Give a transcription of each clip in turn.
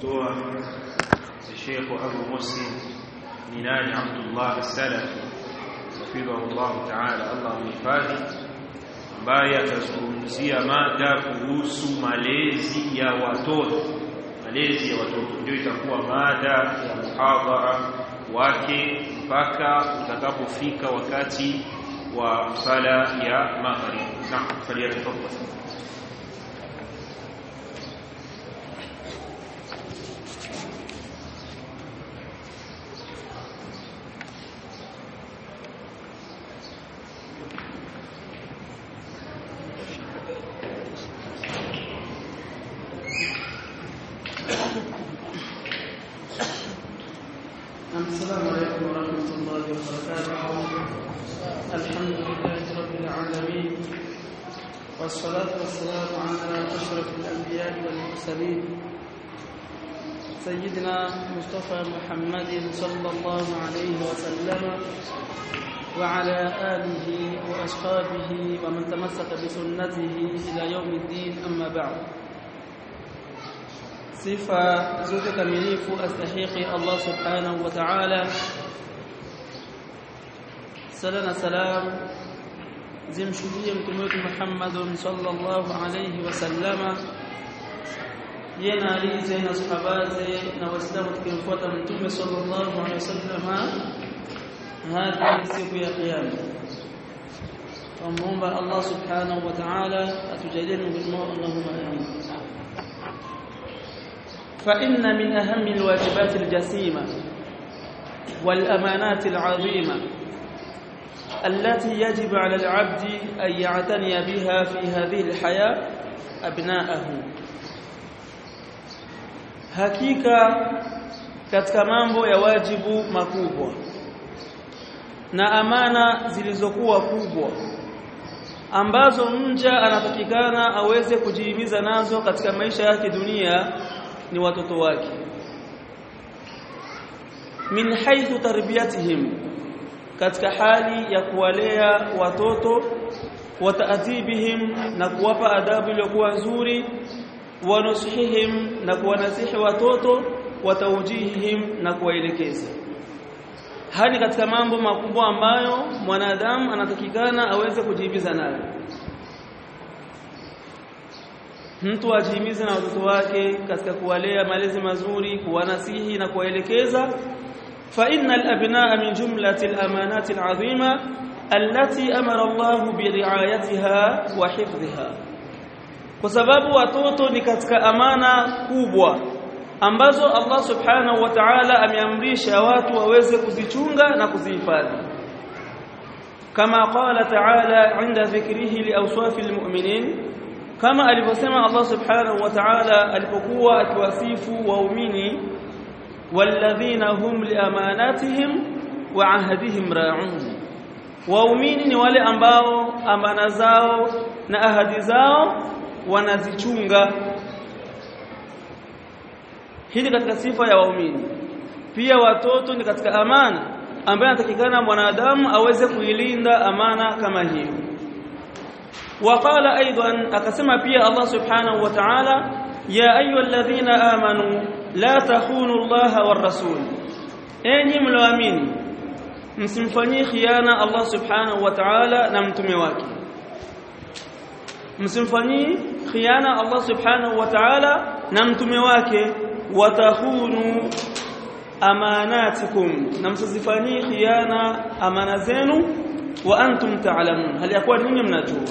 kutoa Sheikh Abu Muslim Minani Abdullah As-Salafi hafidhahullah ta'ala. Allah mhifadhi ambaye atazungumzia mada kuhusu malezi ya watoto. Malezi ya watoto. Ndio itakuwa mada ya muhadhara wake mpaka utakapofika wakati wa sala ya maghrib. Naam faliyatafadhal سلام سلام. زم شدية متموت محمد صلى الله عليه وسلم. ينا علي زي نصحبات زي نوسلمت كنفوة صلى الله عليه وسلم. هذا سيكو يا قيامة ومهم الله سبحانه وتعالى أتجدين بالماء اللهم أمين. فإن من أهم الواجبات الجسيمة والأمانات العظيمة. التي يجب على العبد أن يعتني بها في هذه الحياة أبناءه hakika katika mambo ya wajibu makubwa na amana zilizokuwa kubwa ambazo mja anatakikana aweze kujihimiza nazo katika maisha yake dunia ni watoto wake min haythu tarbiyatihim katika hali ya kuwalea watoto wa taadhibihim na kuwapa adabu iliyokuwa nzuri wa nusihihim na kuwanasihi watoto wa tawjihihim na kuwaelekeza. Hani katika mambo makubwa ambayo mwanadamu anatakikana aweze kujihimiza nayo. Mtu ajihimize na watoto wake katika kuwalea malezi mazuri kuwanasihi na kuwaelekeza min jumlati al-amanati al-azima allati amara Allah bi riayatiha wa hifdhiha kwa sababu watoto ni katika amana kubwa ambazo Allah subhanahu wa ta'ala ameamrisha watu waweze kuzichunga na kuzihifadhi kama qala ta'ala 'inda dhikrihi li awsafil mu'minin kama alivyosema Allah subhanahu wa ta'ala alipokuwa akiwasifu waumini walladhina hum liamanatihim wa ahdihim ra'un waumini ni wale ambao amana zao na ahadi zao wanazichunga hili katika sifa ya waumini pia watoto ni katika amana ambayo anatakikana mwanadamu aweze kuilinda amana kama hiyo وقال أيضا akasema pia Allah subhanahu wa ta'ala ya ayyuhalladhina amanu لا تخونوا الله والرسول. إيه اني ملوامين مسمفني خيانة الله سبحانه وتعالى نمتمواكي مسمفني خيانة الله سبحانه وتعالى نمتمواكي وتخونوا أماناتكم. نمسزفني خيانة أمانزين وأنتم تعلمون. هل يقول نيني منجوه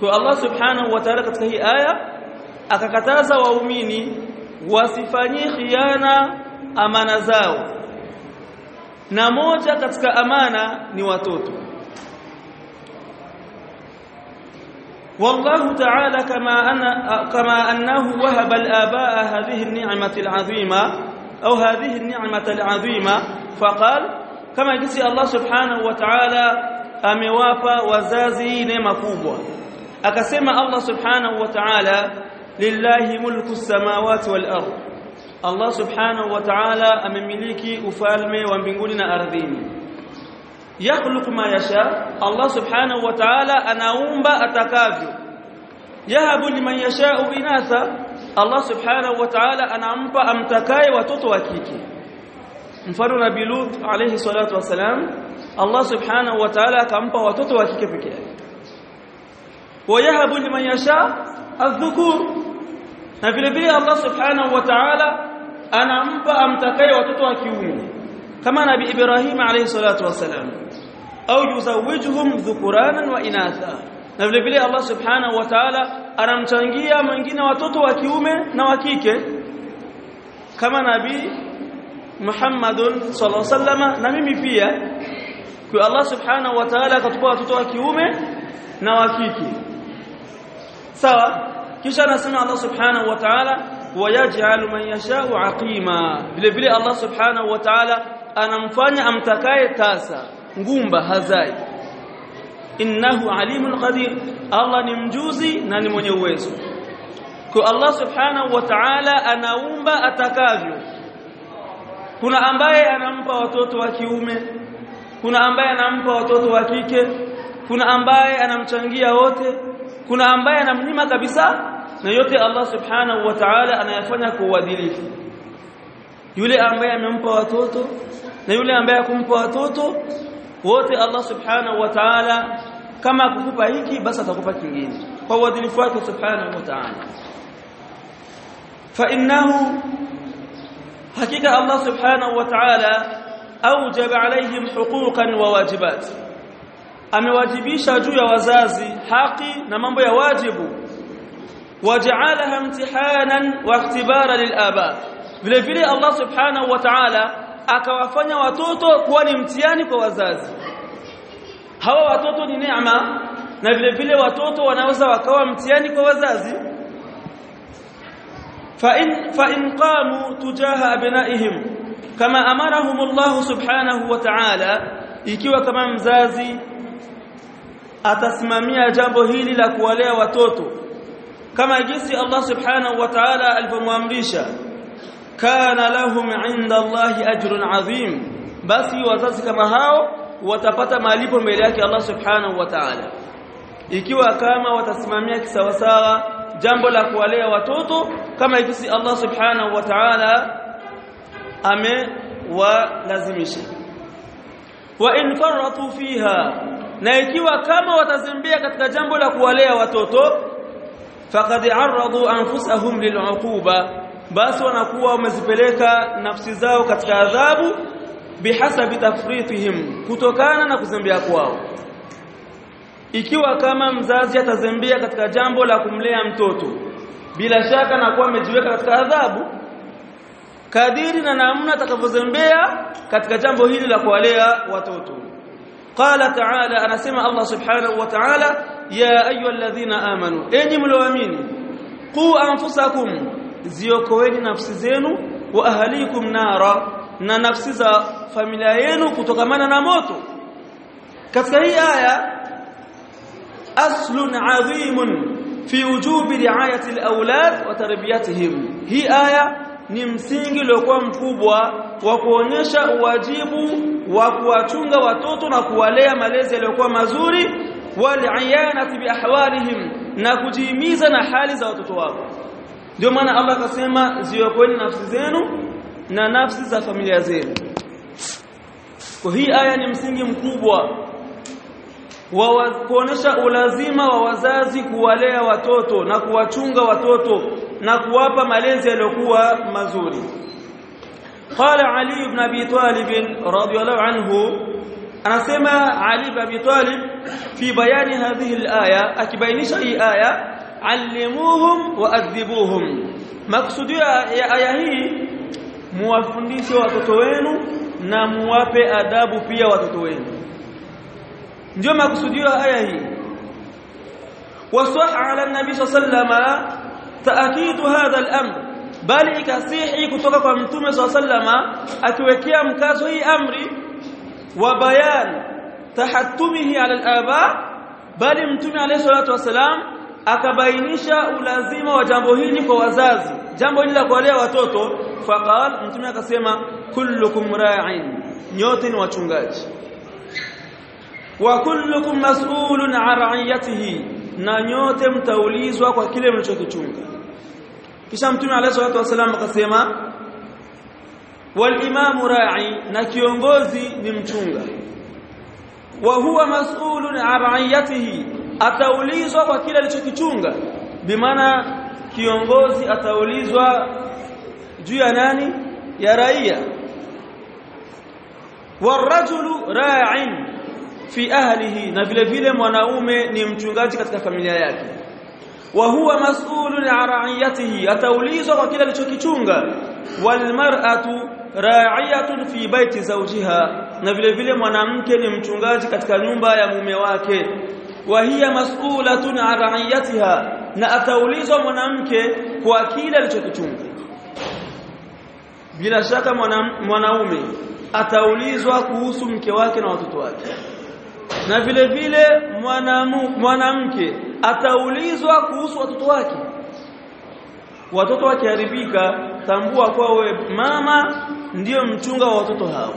كو الله سبحانه وتعالى قد هي آية أكاكتازة وأوميني wasifanyi khiana amana zao. Na moja katika amana ni watoto. والله تعالى كما أن كما أنه وهب الآباء هذه النعمة العظيمة أو هذه النعمة العظيمة فقال كما يجزي الله سبحانه وتعالى أموافا وزازي نمكوبا أكسم الله سبحانه وتعالى لله ملك السماوات والأرض. الله سبحانه وتعالى أمن مليكي أفالمي ومبنغولنا أرضيني يخلق ما يشاء. الله سبحانه وتعالى أنا أمب أتكافي يهب لمن يشاء إناثا. الله سبحانه وتعالى أنا أمب أمتكاي وتطوكيكي مفرنا بلوت عليه الصلاة والسلام. الله سبحانه وتعالى كمب وتطوكيكي ويهب لمن يشاء الذكور. Na vile vile Allah subhanahu wa ta'ala anampa amtakaye watoto wa kiume kama nabii Ibrahim alayhi salatu wasalam au yuzawijuhum dhukuranan wa inatha na vile vile Allah subhanahu wa ta'ala anamchangia mwingine watoto wa kiume na wa kike kama nabii Muhammadun sallallahu alaihi wasallam na mimi pia kwa Allah subhanahu wa ta'ala akatupa watoto wa kiume na wa kike sawa kisha anasema Allah subhanahu wa ta'ala wayaj'alu man yasha'u aqima vile vile Allah subhanahu wa ta'ala anamfanya amtakaye tasa ngumba hazai innahu alimul qadir Allah ni mjuzi na ni mwenye uwezo kwa Allah subhanahu wa ta'ala anaumba atakavyo kuna ambaye anampa watoto wa kiume kuna ambaye anampa watoto wa kike kuna ambaye anamchangia wote kuna ambaye anamnyima kabisa na yote Allah subhanahu wa ta'ala anayafanya kwa uadilifu yule ambaye amempa watoto na yule ambaye akumpa watoto wote Allah subhanahu wa ta'ala kama akukupa hiki basi atakupa kingine kwa uadilifu wake subhanahu wa ta'ala fa innahu hakika Allah subhanahu wa ta'ala aujaba alaihim huquqan wa wajibat amewajibisha juu ya wazazi haki na mambo ya wajibu waja'alaha imtihanan wa ikhtibara lilaba vile vile Allah subhanahu wa ta'ala akawafanya watoto kuwa ni mtihani kwa wazazi hawa watoto ni neema na vile vile watoto wanaweza wakawa mtihani kwa wazazi fa in fa in qamu tujaha abnaihim kama amarahum Allah subhanahu wa ta'ala ikiwa kama mzazi atasimamia jambo hili la kuwalea watoto kama jinsi Allah subhanahu wa ta'ala alivyomwamrisha kana lahum 'inda Allah ajrun 'azim basi wazazi kama hao watapata malipo mbele yake Allah subhanahu wa ta'ala ikiwa kama watasimamia kisawasawa jambo la kuwalea watoto kama jinsi Allah subhanahu wa ta'ala amewalazimisha wa in faratu fiha na ikiwa kama watazembea katika jambo la kuwalea watoto faqad aradu anfusahum lil'uquba. Basi wanakuwa wamezipeleka nafsi zao katika adhabu bihasabi tafritihim kutokana na kuzembea kwao. Ikiwa kama mzazi atazembea katika jambo la kumlea mtoto bila shaka na kuwa amejiweka katika adhabu kadiri na namna atakavyozembea katika jambo hili la kuwalea watoto قال تعالى أنا سمع الله سبحانه وتعالى يا أيها الذين آمنوا إيه أجم الوامين قو أنفسكم زيوكوين نفس زينو وأهليكم نارا ننفس زا فملايينو كتغمانا نموتو كثي آية أصل عظيم في وجوب رعاية الأولاد وتربيتهم. هي آية ni msingi uliokuwa mkubwa wa kuonyesha uwajibu wa kuwachunga watoto na kuwalea malezi yaliyokuwa mazuri waliyanati biahwalihim na kujihimiza na hali za watoto wao. Ndio maana Allah akasema ziokoeni nafsi zenu na nafsi za familia zenu. Kwa hii aya ni msingi mkubwa wa kuonesha ulazima wa wazazi kuwalea watoto na kuwachunga watoto na kuwapa malezi yaliyokuwa mazuri. Qala ali ibn abi talib radiyallahu anhu anasema ali ibn abi talib fi bayani hadhihi alaya akibainisha hii aya allimuhum waadhibuhum maksudio ya aya hii muwafundishe watoto wenu na muwape adabu pia watoto wenu. Ndio makusudio ya aya hii wasah ala nabi sallama taakidu hadha al-amr bali ikasihi kutoka kwa mtume sallama akiwekea mkazo hii amri wa bayan tahattumihi ala al-aba bali mtume alayhi salatu wasalam akabainisha ulazima wa jambo hili kwa wazazi jambo hili la kuwalea watoto faqal mtume akasema kullukum ra'in nyote ni wachungaji wa kullukum mas'ulun 'an ra'iyatihi. Na nyote mtaulizwa kwa kile mlichokichunga. Kisha mtume alayhi salatu wasallam akasema wal imamu ra'i na kiongozi ni mchunga. Wa huwa mas'ulun an ra'iyatihi ataulizwa kwa kile alichokichunga. Bimaana kiongozi ataulizwa juu ya nani? Ya raia. Warajulu ra'in fi ahlihi na vile vile mwanaume ni mchungaji katika familia yake. Wa huwa mas'ulun an ra'iyatihi ataulizwa kwa kile alichokichunga. Wal mar'atu ra'iyatun fi baiti zawjiha na vile vile mwanamke ni mchungaji katika nyumba ya mume wake. Wa hiya mas'ulatun an ra'iyatiha na ataulizwa mwanamke kwa kile alichokichunga. Bila shaka mwanaume ataulizwa kuhusu mke wake na watoto wake na vile vile mwanamke ataulizwa kuhusu watoto wake. Watoto wakiharibika tambua kwa wewe mama ndiyo mchunga wa watoto hao.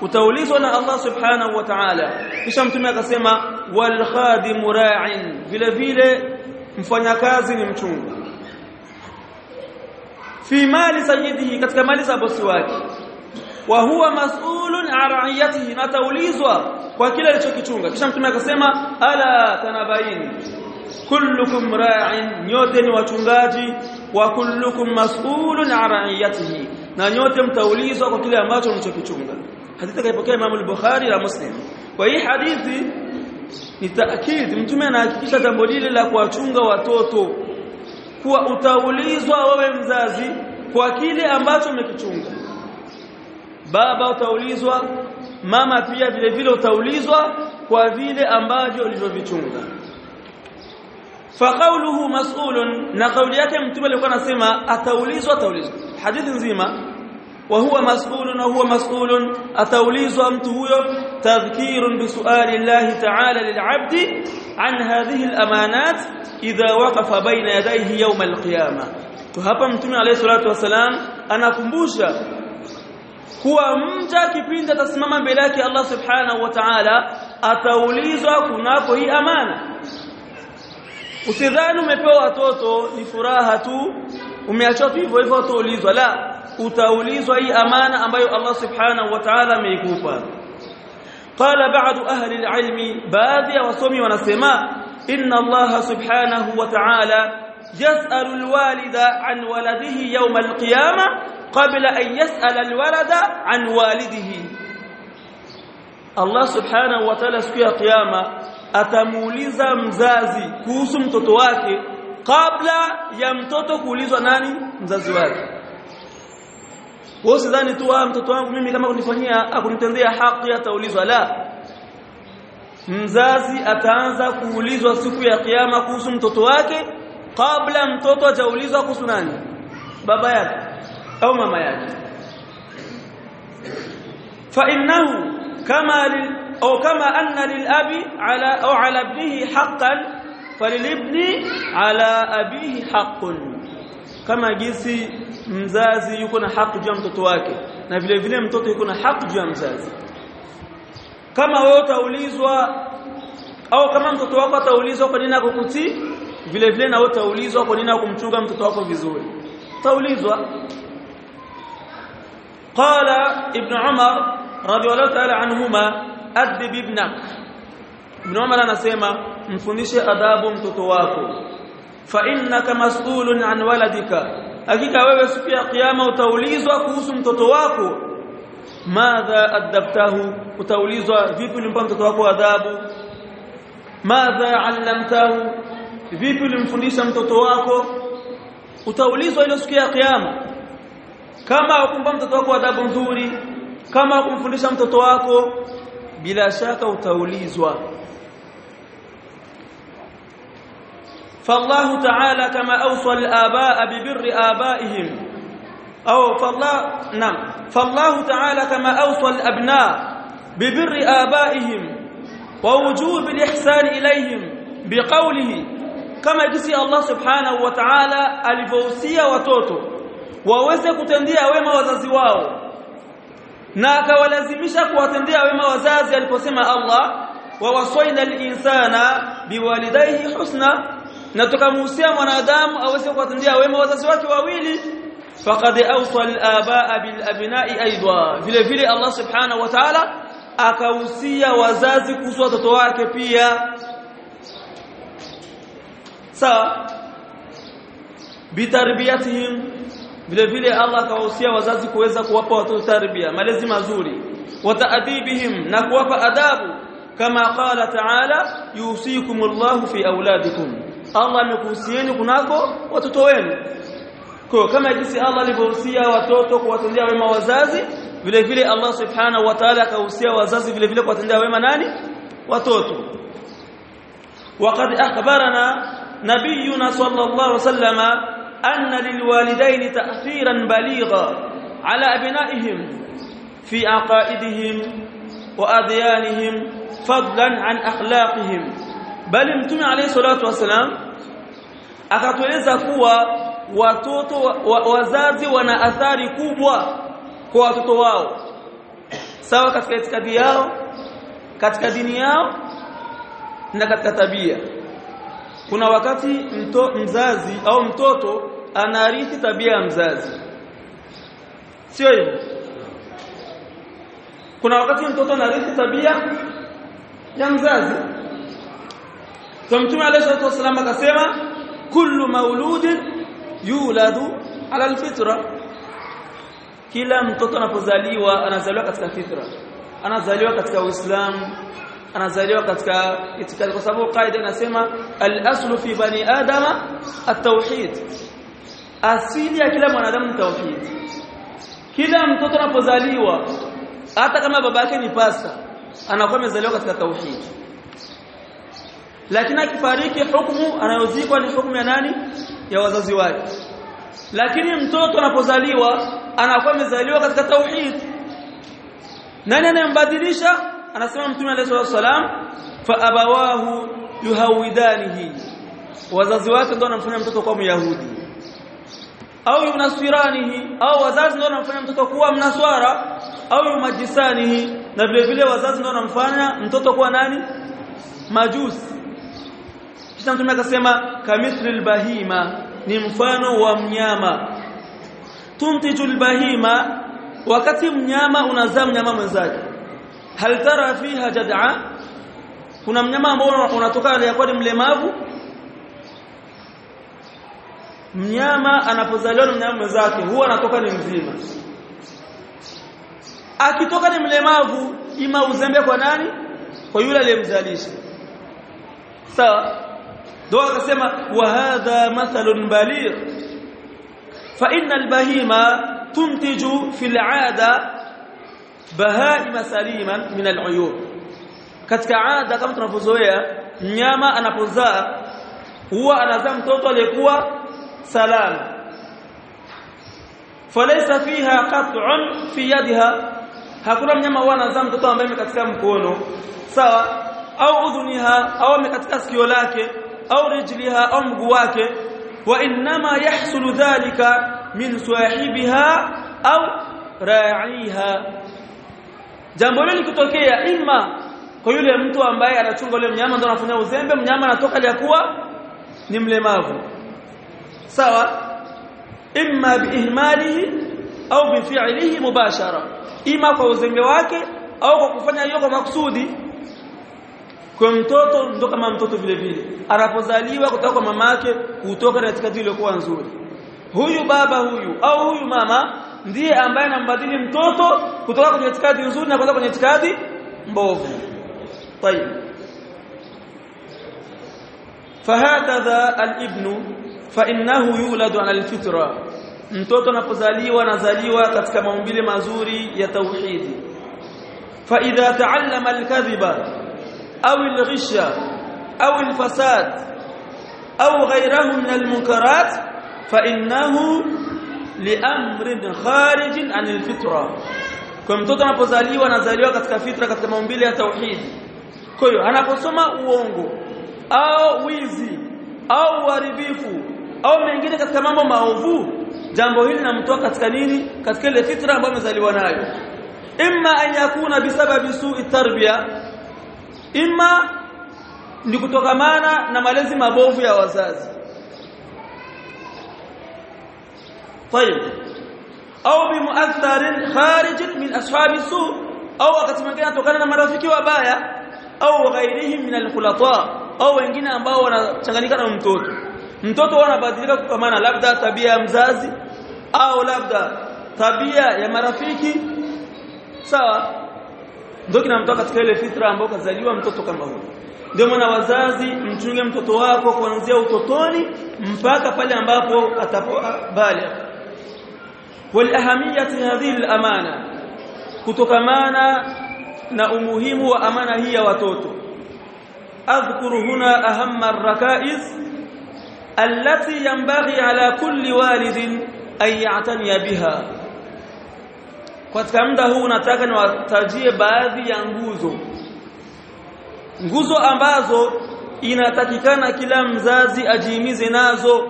Utaulizwa na Allah subhanahu wa ta'ala. Kisha mtume akasema wal khadimu ra'in. Vile vile mfanyakazi ni mchunga. Fi mali sayyidihi katika mali za bosi wake. Wa huwa mas'ulun an ra'iyatihi na taulizwa kwa kile alichokichunga. Kisha mtume akasema ala tanabaini kullukum ra'in nyote ni wachungaji wa kullukum mas'ulun an ra'iyatihi na nyote mtaulizwa kwa kile ambacho mlichokichunga. Hadithi kaipokea Imam al-Bukhari na Muslim. Kwa hii hadithi ni taakid mtume anahakikisha jambo lile la kuwachunga watoto kuwa utaulizwa wewe mzazi kwa kile ambacho umekichunga. Baba utaulizwa mama pia vile vile utaulizwa kwa vile ambavyo ulivyovichunga faqauluhu mas'ulun na kauli yake mtume alikuwa anasema ataulizwa ataulizwa hadithi nzima wa huwa mas'ulun wa huwa mas'ulun ataulizwa mtu huyo tadhkirun bi su'ali Allah ta'ala lil'abdi an hadhihi al-amanat idha waqafa baina yadayhi yawm al-qiyamah to hapa mtume alayhi salatu wasalam anakumbusha kuwa mja kipindi atasimama mbele yake Allah subhanahu wa ta'ala ataulizwa kunako hii amana usidhani umepewa watoto ni furaha tu umeachwa tu hivyo hivyo utaulizwa la utaulizwa hii amana ambayo Allah subhanahu wa ta'ala ameikupa qala ba'du ahli al-ilmi baadhi ya wasomi wanasema inna Allah subhanahu wa ta'ala yas'alu al-walida an waladihi yawm qabla an yas'ala الولد عن walidihi. Allah subhanahu wa ta'ala siku ya kiyama atamuuliza mzazi kuhusu mtoto wake kabla ya mtoto kuulizwa nani mzazi wake. Wewe tu mtoto wangu mimi kama kunifanyia akunitendea haki ataulizwa. La. Mzazi ataanza kuulizwa siku ya kiyama kuhusu mtoto wake kabla mtoto hajaulizwa kuhusu nani? Baba yake au mama yake. Fa innahu kama lil au kama anna lil abi ala au ala ibnihi haqqan falilibni ala abihi haqqun. Kama jinsi mzazi yuko na haki juu ya mtoto wake na vile vile mtoto yuko na haki juu ya mzazi. Kama wewe utaulizwa au kama mtoto wako ataulizwa kwa nini akukutii vile vile na wewe utaulizwa kwa nini akumchunga mtoto wako vizuri. Utaulizwa قال ابن عمر رضي الله تعالى عنهما أدب ابنك. ابن عمر أنا سيما مفنش أداب تتواك فإنك مسؤول عن ولدك. أكيد أولا سبيا قيامة وتوليز وكوس تتواك ماذا أدبته وتوليز فيب لنبان تتواك أداب؟ ماذا علمته فيب لنفنش أم تتواك وتوليز وإلى قيامة. Kama ukumpa mtoto wako adhabu nzuri kama ukumfundisha mtoto wako bila shaka utaulizwa. فالله تعالى كما أوصى الآباء ببر آبائهم أو فالله نعم فالله تعالى كما أوصى الأبناء ببر آبائهم ووجوب الإحسان إليهم بقوله كما جسي الله سبحانه وتعالى alivyohusia watoto. Waweze kutendea wema wazazi wao. Na akawalazimisha kuwatendea wema wazazi aliposema Allah wa wasaina al-insana biwalidayhi husna na tukamuhusia mwanadamu aweze kuwatendea wema wazazi wake wawili. Faqad awsa al-abaa bil abna'i aidwa vile vile Allah subhanahu wa ta'ala akahusia wazazi kuhusu watoto wake pia. Sawa bitarbiyatihim vile vile Allah akawahusia wazazi kuweza kuwapa watoto tarbia malezi mazuri wataadibihim na kuwapa adabu kama qala ta'ala yusikumullahu fi auladikum Allah amekuhusieni kunako watoto wenu kwa kama jinsi Allah alivyohusia watoto kuwatendea wema wazazi vile vile Allah subhanahu wa ta'ala akahusia wazazi vile vile kuwatendea wema nani watoto وقد أخبرنا نبينا صلى الله عليه وسلم أن للوالدين تأثيرا بليغا على أبنائهم في عقائدهم وأديانهم فضلا عن أخلاقهم. بل امتنع عليه الصلاة والسلام. أكتوليزا كوا watoto wa wazazi wana كوبوا kubwa kwa watoto wao sawa katika itikadi yao katika dini kuna wakati mto, mzazi au mtoto anarithi tabia ya mzazi. Sio hivyo? Kuna wakati mtoto anarithi tabia ya mzazi. Kwa mtume alayhi salatu wasallam akasema kullu mauludin yuladu ala alfitra. Kila mtoto anapozaliwa anazaliwa katika fitra. Anazaliwa katika uislamu anazaliwa katika itikadi kwa sababu kaida inasema al-aslu fi bani adama at-tauhid. Asili ya kila mwanadamu ni tauhid. Kila mtoto anapozaliwa hata kama baba yake ni pasta anakuwa amezaliwa katika tauhid. Lakini akifariki hukumu anayozikwa ni hukumu ya nani? Ya wazazi wake. Lakini mtoto anapozaliwa anakuwa amezaliwa katika tauhid. Nani anayembadilisha anasema mtume alayhi wasallam fa abawahu yuhawidanihi. Wazazi wake ndio wanamfanya mtoto kuwa myahudi. Au yunasiranihi au wazazi ndio wanamfanya mtoto kuwa mnaswara. Au yumajisanihi na vile vile wazazi ndio wanamfanya mtoto kuwa nani? Majusi. Kisha mtume akasema kamithril bahima ni mfano wa mnyama. Tumtijul bahima wakati mnyama unazaa mnyama mwenzake hal tara fiha jad'a? Kuna mnyama ambao unatoka aliyakuwa ni mlemavu. Mnyama anapozaliwa na mnyama mwenzake huwa anatoka ni mzima. Akitoka ni mlemavu ima uzembe kwa nani? Kwa yule aliyemzalisha. Sawa? So, ndio akasema wa hadha mathalun baligh. Fa inna albahima tuntiju fil 'ada bahaima saliman min al'uyub katika ada kama tunavyozoea mnyama anapozaa huwa anazaa mtoto aliyekuwa salama falaysa fiha qat'un fi yadiha hakuna mnyama huwa anazaa mtoto ambaye katika mkono sawa au udhuniha au amekatika sikio lake au rijliha au mguu wake wa inma yahsulu dhalika min sahibiha au ra'iha jambo hilo likitokea imma kwa yule mtu ambaye anachunga yule mnyama ndio anafanya uzembe mnyama anatoka aliyakuwa ni mlemavu. Sawa? Imma biihmalihi au bifi'lihi mubashara. Ima kwa uzembe wake au kwa kufanya hiyo kwa makusudi. Kwa mtoto ndio kama mtoto vile vile. Anapozaliwa kutoka kwa mamake kutoka katika ile kwa nzuri huyu baba huyu au huyu mama ndiye ambaye anambadili mtoto kutoka kwenye itikadi nzuri na kwenda kwenye itikadi mbovu طيب فهكذا الابن فانه يولد على الفطره mtoto anapozaliwa anazaliwa katika maumbile mazuri ya tauhidi fa idha ta'allama al-kadhiba aw al-ghisha aw al-fasad aw ghayrahu min al-munkarat fa innahu liamrin kharijin anil al-fitra kwa mtoto anapozaliwa anazaliwa katika fitra katika maumbile ya tauhidi kwa hiyo anaposoma uongo au wizi au uharibifu au mengine katika mambo maovu jambo hili linamtoa katika nini? Katika ile fitra ambayo amezaliwa nayo. Imma an yakuna bisababi su'i tarbia imma ni kutokamana na malezi mabovu ya wazazi طيب au bimuatharin kharij min ashabi su au wakati mwingine anatokana na marafiki wabaya au ghairihim min alkhulata au wengine ambao wanachanganyika na mtoto mtoto anabadilika kukamana labda tabia ya mzazi au labda tabia ya marafiki sawa ndio kinamtoa katika ile fitra ambayo kazaliwa mtoto kama huyo ndio maana wazazi mchunge mtoto wako kuanzia utotoni mpaka pale ambapo atapobaligh walahamiyati hadhihi alamana kutokamana na umuhimu wa amana hii ya watoto. Adhkuru huna ahamma arrakais allati yanbaghi ala kulli walidin an ya'taniya biha. Katika muda huu nataka niwatajie baadhi ya nguzo. Nguzo ambazo inatakikana kila mzazi ajihimize nazo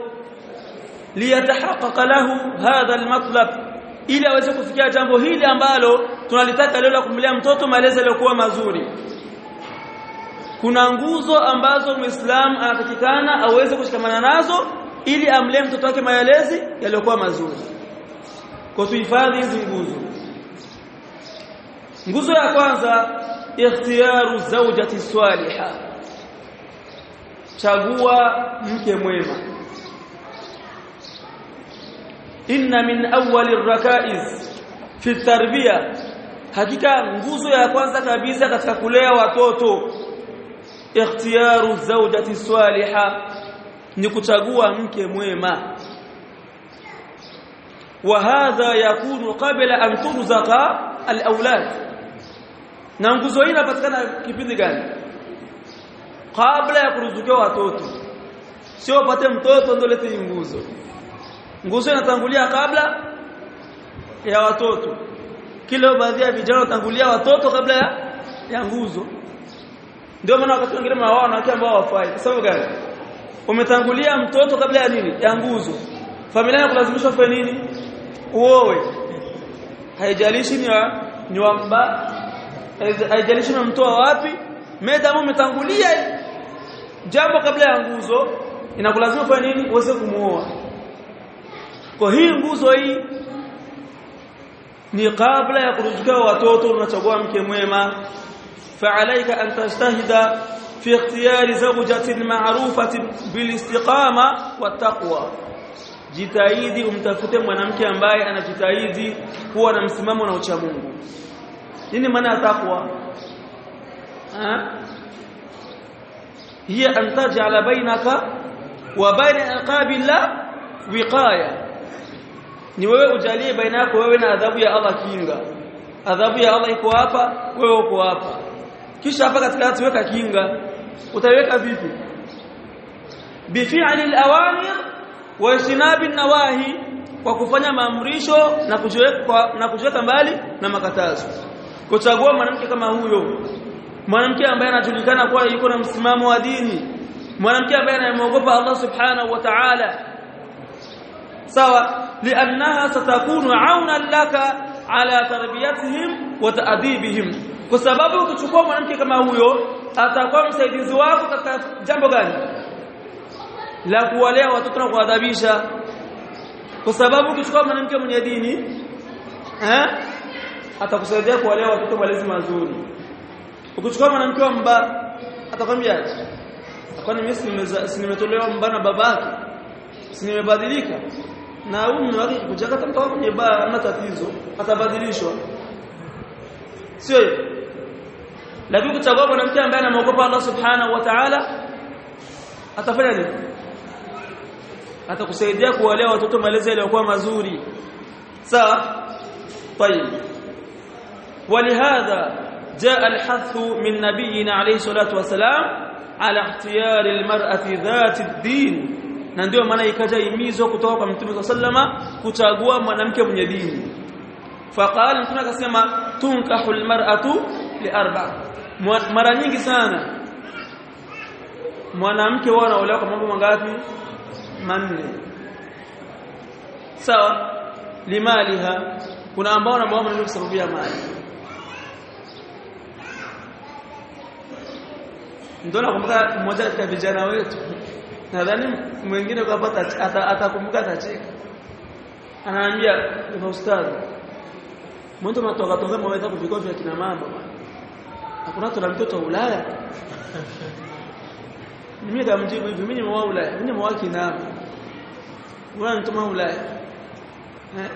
liyatahaqqaqa lahu hadha almatlab ili aweze kufikia jambo hili ambalo tunalitaka leo la kumlea mtoto malezi yaliyokuwa mazuri. Kuna nguzo ambazo muislamu anatakikana aweze kushikamana nazo ili amlee mtoto wake malezi yaliyokuwa mazuri. Kwa tuhifadhi hizi nguzo. Nguzo ya kwanza ikhtiyaru zawjati swaliha. Chagua mke mwema inna min awwali rakaiz fi tarbiya. Hakika nguzo ya kwanza kabisa katika kulea watoto ikhtiyaru zawjati swaliha ni kuchagua mke mwema. Wa hadha yakunu qabla an turzaqa al-awlad. Na nguzo hii inapatikana kipindi gani? Kabla ya kuruzukiwa watoto. Sio upate mtoto ndio lete nguzo nguzo inatangulia kabla ya watoto. Kila baadhi ya vijana watangulia watoto kabla ya, ya nguzo. Ndio maana wakati wengine wao wanawake ambao hawafai. Kwa sababu gani? Umetangulia mtoto kabla ya nini? Ya nguzo. Familia yako lazimishwa fanye nini? Uowe. Haijalishi ni wa, ni wa mba haijalishi umemtoa wapi. Meda mume umetangulia jambo kabla ya nguzo inakulazimu fanye nini? Uweze kumuoa kwa hii nguzo hii ni kabla ya kuruzukia watoto unachagua mke mwema فعليك أن تجتهد في اختيار زوجة معروفة بالاستقامة والتقوى jitahidi umtafute mwanamke ambaye anajitahidi kuwa na msimamo na ucha Mungu nini maana ya takwa hiya an taj'ala bainaka wa baina iqabillah wiqaya ni wewe ujalie baina yako wewe na adhabu ya Allah kinga. Adhabu ya Allah iko hapa wewe uko hapa. Kisha hapa katikati weka kinga. Utaiweka vipi? Bifi'li al-awamir wa istinabi nawahi kwa kufanya maamrisho na kujiweka na kujiweka mbali na makatazo. Kuchagua mwanamke kama huyo. Mwanamke ambaye anajulikana kuwa yuko na msimamo wa dini. Mwanamke ambaye anamwogopa Allah subhanahu wa ta'ala sawa liannaha satakunu auna laka ala tarbiyatihim wa ta'dibihim kwa sababu ukichukua mwanamke kama huyo atakuwa msaidizi wako katika jambo gani? La kuwalea watoto na kuadhabisha kwa sababu ukichukua mwanamke mwenye dini eh atakusaidia kuwalea watoto malezi mazuri. Ukichukua mwanamke wa mba atakwambia kwani mimi nimetolewa mbana babake? Si nimebadilika na huyu mume wake kujaga tamtoa kwenye baa ana tatizo atabadilishwa sio hivyo lakini kuchagua mwanamke ambaye anamuogopa Allah subhanahu wa ta'ala atafanya nini atakusaidia kuwalea watoto malezi yaliyokuwa mazuri sawa طيب ولهذا جاء الحث من نبينا عليه الصلاه والسلام على اختيار المرأة ذات الدين na ndio maana ikaja imizo kutoka kwa Mtume sallama kuchagua mwanamke mwenye dini. Faqala mtume akasema tunkahu almar'atu li arba mara nyingi sana mwanamke wao anaolewa kwa mambo mangapi? Manne. Sawa? Limaliha kuna ambao wanaoa kwa sababu ya mali. Ndio nakumbuka mmoja katika vijana wetu nadhani mwingine kapata atakumbuka atacheka anaambia kwa ustadhi. Mtu matoka toka mwaweza kuvikao vya kina mama. Hakuna tuna mtoto wa Ulaya. Mimi kamjibu hivi mimi ni mwa Ulaya. Mimi ni mwa kinama Una mtuma Ulaya? Eh.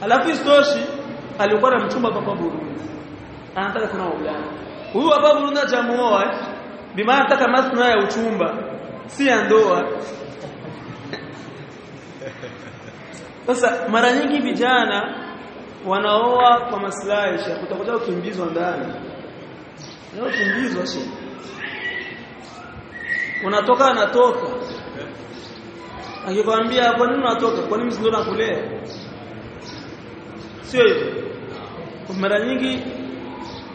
Alafu istoshi alikuwa na mchumba papa Burundi. Anataka kuna Ulaya huyu hapa Burundi ajamuoa eh. Bima anataka masna ya uchumba si ya ndoa. Sasa mara nyingi vijana wanaoa kwa maslahi ya kutakuta ukimbizwa ndani. Leo ukimbizwa sha unatoka anatoka. Akikwambia kwa nini unatoka? Kwa nini msindo nakulea sio hivyo. Mara nyingi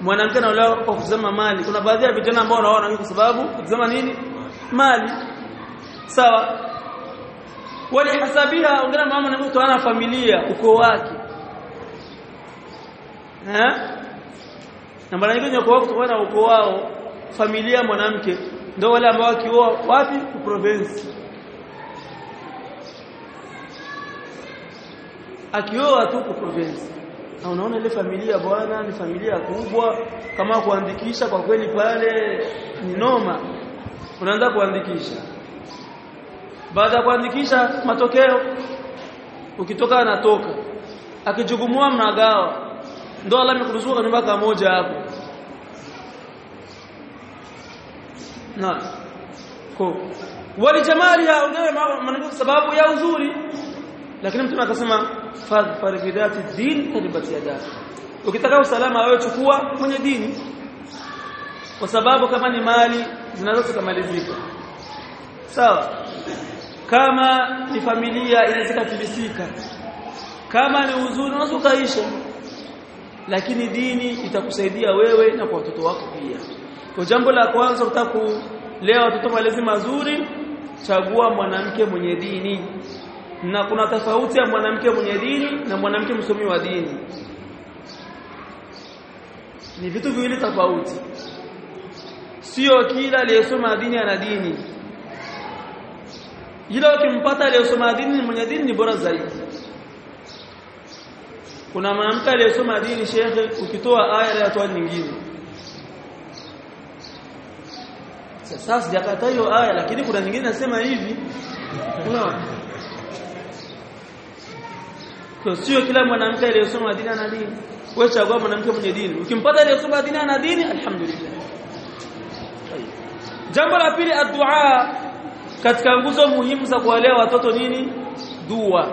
mwanamke anaolewa kwa kuzama mali. Kuna baadhi ya vijana ambao wanaoa kwa sababu kuzama nini mali. Sawa. Walihasabia ongea mama na mtu ana familia uko wake. Eh? Na mara nyingine kwa watu na ukoo wao familia mwanamke. Ndio wale ambao wakioa wapi? Province. Akioa tu province. Na unaona ile familia bwana ni familia kubwa. Kama kuandikisha kwa kweli pale ni noma unaanza kuandikisha. Baada ya kuandikisha matokeo ukitoka anatoka. Akijugumua mnagawa. Ndo Allah amekuruzuka nyumba kama moja hapo. Na ko. Wali jamali haongee maneno sababu ya uzuri. Lakini mtu akasema fadhfar bidati din tadibati yadak ukitaka usalama wewe chukua kwenye dini kwa sababu kama ni mali zinaweza kukamalizika sawa. Kama ni familia inaweza kufilisika kama ni uzuri unaweza ukaisha. Lakini dini itakusaidia wewe na kwa watoto wako pia. Kwa jambo la kwanza utakulea watoto malezi mazuri chagua mwanamke mwenye dini. Na kuna tofauti ya mwanamke mwenye dini na mwanamke msomi wa dini. Ni vitu viwili tofauti sio kila aliyesoma dini ana dini. Ila ukimpata aliyesoma dini mwenye dini ni bora zaidi. Kuna mwanamke aliyesoma dini shekhe ukitoa aya ya toa nyingine. Sasa sijakata hiyo aya lakini kuna nyingine nasema hivi. Kwa sio kila mwanamke aliyesoma dini ana dini. Wewe chagua mwanamke mwenye dini. Ukimpata aliyesoma dini ana dini alhamdulillah jambo la pili addu'a katika nguzo muhimu za kuwalea watoto nini dua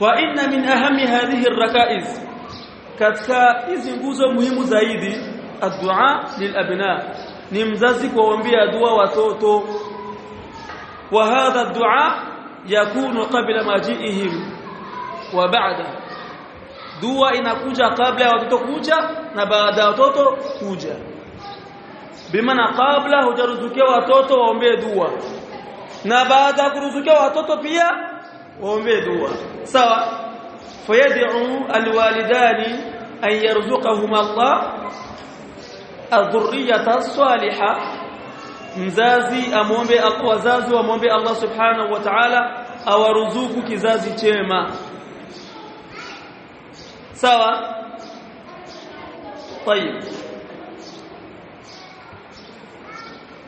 wa inna min ahami hadhihi arrakaiz katika hizi nguzo muhimu zaidi addu'a lilabna ni mzazi kuwaombea dua watoto wa hadha addu'a yakunu qabla majiihim wa ba'da dua inakuja kabla ya watoto kuja na baada ya watoto kuja bimaana kabla hujaruzukia watoto waombee dua na baada ya kuruzukia watoto pia waombee dua sawa fayad'u alwalidani an yarzuqahum Allah adhurriyata salihah mzazi amwombe wazazi wamwombe Allah subhanahu wa ta'ala awaruzuku kizazi chema sawa طيب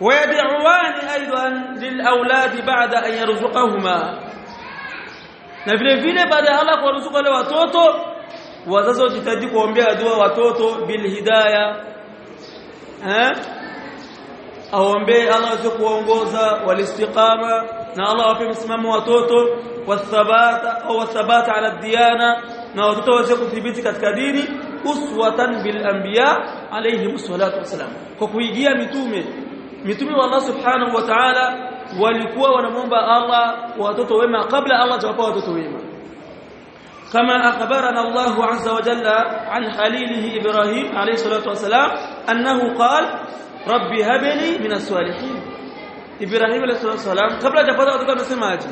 ويدعوان أيضا للأولاد بعد أن يرزقهما. نفلي فيني بعد الله ورزق له وتوتو وزازو جتدي قومبيا دوا وتوتو بالهداية. ها؟ أومبي الله يسوق وانغوزا والاستقامة. نا الله في مسمم وتوتو. والثبات أو الثبات على الديانة. نا وتوتو يسوق في بيتك أسوة بالأنبياء عليهم الصلاة والسلام. كوكويجيا متومي mitume wa Allah subhanahu wa ta'ala walikuwa wanamuomba Allah watoto wema kabla Allah hajawapa watoto wema كما أخبرنا الله عز وجل عن خليله إبراهيم عليه الصلاة والسلام أنه قال ربي هب لي من الصالحين إبراهيم عليه الصلاة والسلام قبل watoto amesemaje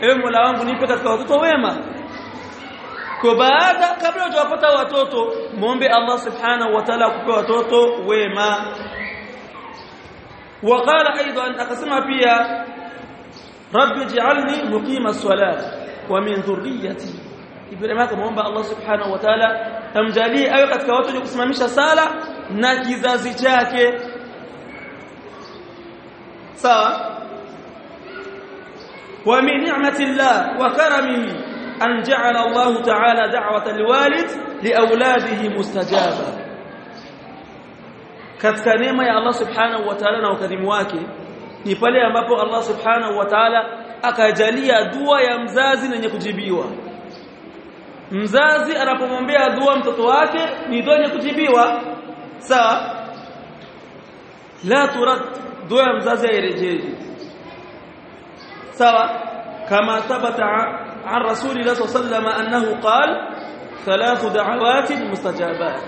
ewe Mola wangu nipe katika watoto wema kwa baada kabla hujapata watoto muombe Allah subhanahu wa ta'ala akupe watoto wema وقال akasema pia rabbi ij'alni muqima as-salat wa min dhurriyyati Ibrahim akamwomba Allah subhanahu wa ta'ala amjalie awe katika watu wenye kusimamisha sala na kizazi chake sawa wa min ni'mati Allah wa karamihi an ja'ala Allah ta'ala da'wata alwalid liawladihi mustajaba katika neema ya Allah subhanahu wa ta'ala na ukarimu wake ni pale ambapo Allah subhanahu wa ta'ala akajalia dua ya mzazi yenye kujibiwa mzazi anapomwombea dua mtoto wake ni dua yenye kujibiwa sawa la turad dua ya mzazi hairejeji sawa kama thabata an rasulillah sallallahu alayhi annahu qala thalathu da'awatin mustajabat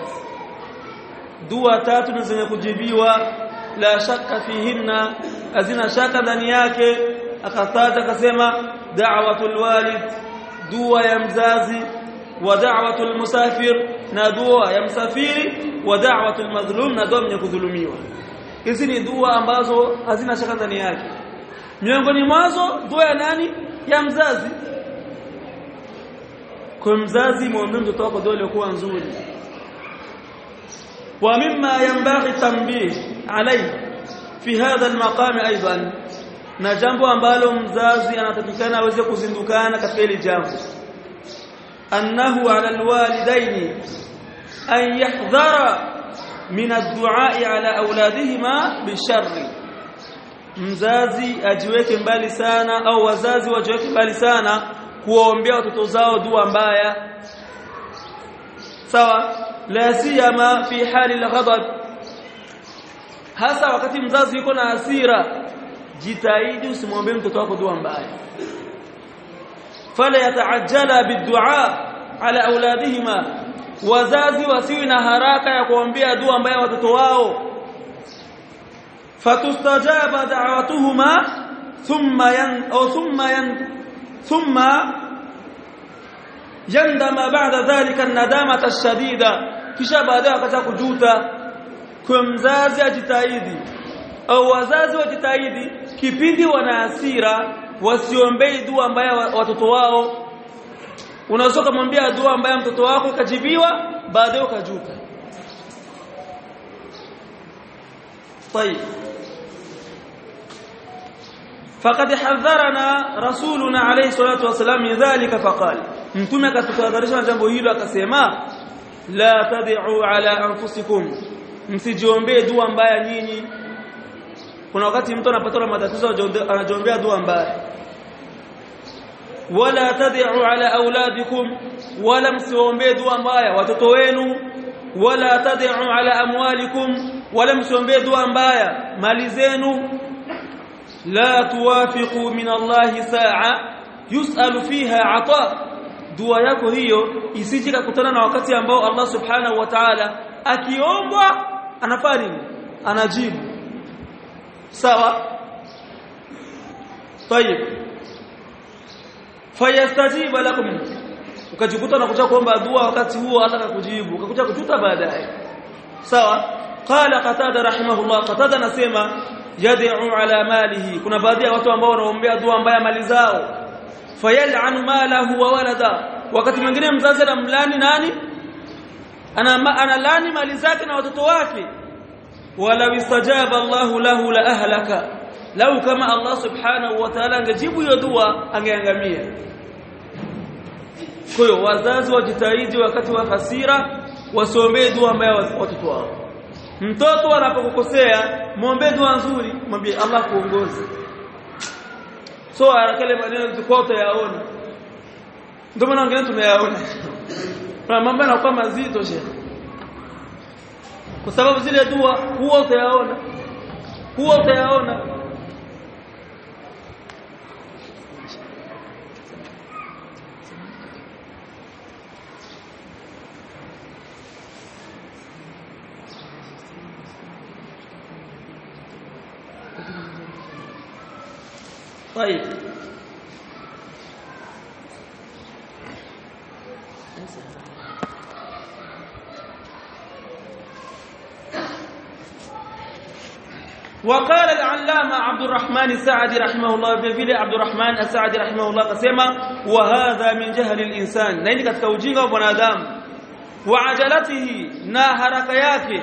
dua tatu ni zenye kujibiwa. La shakka fihinna azina shaka ndani yake. Akataja akasema da'watul walid dua ya mzazi wa da'watul musafir na dua ya msafiri wa da'watul madhlum na dua ya kudhulumiwa. Hizi ni dua ambazo hazina shaka ndani yake. Miongoni mwazo dua ya nani? Ya mzazi. Kwa mzazi muombe mtoto wako dua iliyokuwa nzuri ومما ينبغي التنبيه عليه في هذا المقام أيضا na jambo ambalo mzazi anatakikana aweze kuzindukana katika hili jambo annahu ala alwalidaini an yahdhara min ad-du'a ala auladihima bisharri mzazi ajiweke mbali sana au wazazi wajiweke mbali sana kuwaombea watoto zao dua mbaya sawa la siyama fi hali al-ghadab hasa wakati mzazi yuko na hasira jitahidi usimwombe mtoto wako dua mbaya fala yataajjala biddu'a ala auladihima wazazi wasiwi na haraka ya kuombea dua mbaya watoto wao fatustajaba da'watuhuma thumma yan au thumma yan thumma yandama ba'da dhalika an-nadamata ash-shadida kisha baadaye akaanza kujuta kwa mzazi ajitahidi au wazazi wajitahidi kipindi wana hasira wasiombei dua mbaya watoto wao unaweza kumwambia dua mbaya mtoto wako ikajibiwa baadaye ukajuta طيب فقد حذرنا رسولنا عليه الصلاه والسلام من ذلك فقال mtume akatutahadharisha jambo hilo akasema la tad'u ala anfusikum msijiombee dua mbaya nyinyi kuna wakati mtu anapata matatizo anajiombea dua mbaya wala tad'u ala auladikum wala msiombee dua mbaya watoto wenu wala tad'u ala amwalikum wala msiombee dua mbaya mali zenu la tuwafiqu min Allah sa'a yus'alu fiha 'ata dua yako hiyo isije kukutana na wakati ambao Allah subhanahu wa ta'ala akiombwa anafanya nini? Anajibu. Sawa? Tayib fayastajiba lakum. Ukajikuta na kuja kuomba dua wakati huo hata kukujibu ukakuja kujuta baadaye. Sawa? Qala qatada rahimahullah. Qatada nasema yad'u ala malihi. Kuna baadhi ya watu ambao wanaombea dua mbaya mali zao fayal'anu malahu wa walada. Wakati mwingine mzazi anamlani nani? Ana analani mali zake na watoto wake. Wala istajaba Allahu lahu la ahlaka. Lau kama Allah subhanahu wa ta'ala angejibu hiyo dua angeangamia. Kwa wazazi wajitahidi wakati wa hasira wasiombee dua mbaya watoto wao. Mtoto anapokukosea muombe dua nzuri mwambie Allah kuongoze so kale maneno tulikuwa utayaona ndio maana wengine tumeyaona. Kuna mambo yanakuwa mazito shehe kwa sababu zile dua huwa utayaona. Huwa utayaona طيب. وقال العلامة عبد الرحمن السعدي رحمه الله في بفيل عبد الرحمن السعدي رحمه الله قسيمة وهذا من جهل الإنسان. نينك التوجيه ابن آدم. وعجلته ناهر قياك